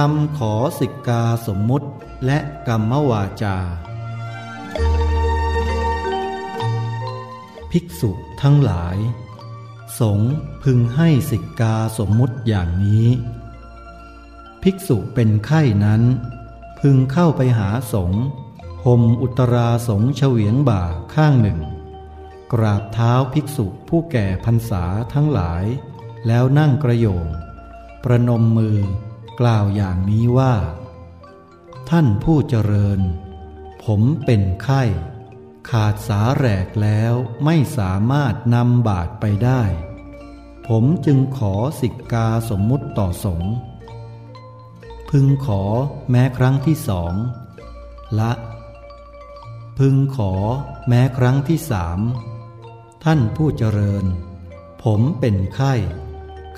คำขอสิกกาสมมุติและกรรมวาจา ภิกษุทั้งหลาย สงพึงให้สิกกาสมมุติอย่างนี้ ภิกษุเป็นไข้นั้น พึงเข้าไปหาสงห่มอุตราสงเฉวียงบ่าข้างหนึ่ง กราบเท้าภิกษุผู้แก่พรรษาทั้งหลาย แล้วนั่งกระโยง ประนมมือ กล่าวอย่างนี้ว่า ท่านผู้เจริญ ผมเป็นไข้ ขาดสาแหรกแล้วไม่สามารถนำบาทไปได้ ผมจึงขอสิกกาสมมุติต่อสงฆ์พึงขอแม้ครั้งที่สอง ละ พึงขอแม้ครั้งที่สาม ท่านผู้เจริญ ผมเป็นไข้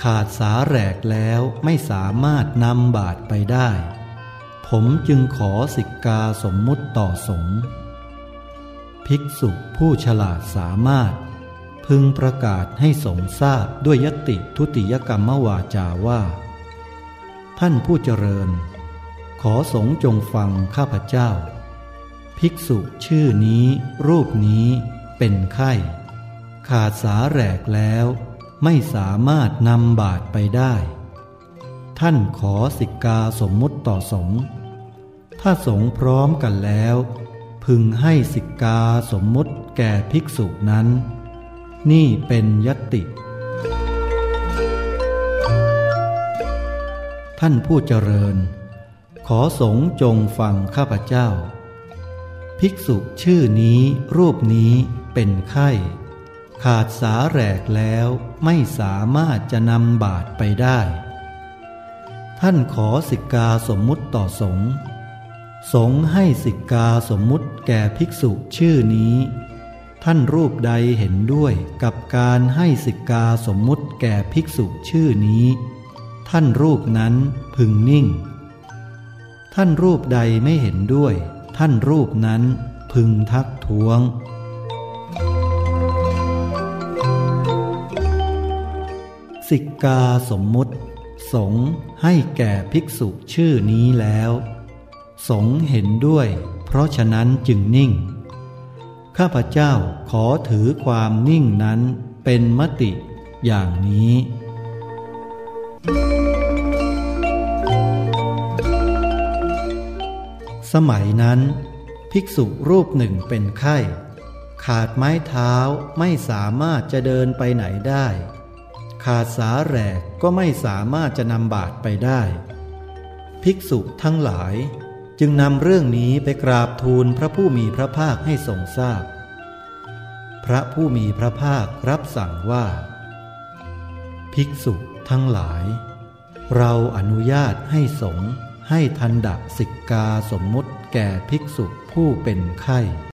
ขาดสาแหรกแล้วไม่สามารถนำบาทไปได้ ผมจึงขอสิกกาสมมุติต่อสงฆ์ภิกษุผู้ฉลาดสามารถ พึงประกาศให้สงฆ์ทราบด้วยยติทุติยกรรมวาจาว่า ท่านผู้เจริญ ขอสงฆ์จงฟังข้าพเจ้า ภิกษุชื่อนี้รูปนี้เป็นไข้ ขาดสาแหรกแล้ว ไม่สามารถนำบาทไปได้ ท่านขอสิกาสมมุติต่อสงฆ์ถ้าสงฆ์พร้อมกันแล้ว พึงให้สิกกาสมมุติแก่ภิกษุนั้น นี่เป็นยติ ท่านผู้เจริญ ขอสงฆ์จงฟังข้าพเจ้า ภิกษุชื่อนี้รูปนี้เป็นไข้ ขาดสาแหรกแล้วไม่สามารถจะนำบาทไปได้ ท่านขอสิกาสมมุติต่อสงฆ์สงฆ์ให้สิกาสมมุติแก่ภิกษุชื่อนี้ ท่านรูปใดเห็นด้วยกับการให้สิกกาสมมุติแก่ภิกษุชื่อนี้ ท่านรูปนั้นพึงนิ่ง ท่านรูปใดไม่เห็นด้วย ท่านรูปนั้นพึงทักท้วง สิกกาสมมุติ สงให้แก่ภิกษุชื่อนี้แล้ว สงเห็นด้วย เพราะฉะนั้นจึงนิ่ง ข้าพเจ้าขอถือความนิ่งนั้นเป็นมติอย่างนี้สมัยนั้น ภิกษุรูปหนึ่งเป็นไข้ ขาดไม้เท้าไม่สามารถจะเดินไปไหนได้ ขาดสาแหรกก็ไม่สามารถจะนำบาทไปได้ ภิกษุทั้งหลาย จึงนำเรื่องนี้ไปกราบทูลพระผู้มีพระภาคให้ทรงทราบพพระผู้มีพระภาครับสั่งว่า ภิกษุทั้งหลาย เราอนุญาตให้สงฆ์ให้ทันดะสิกกาสมมุติแก่ภิกษุผู้เป็นไข้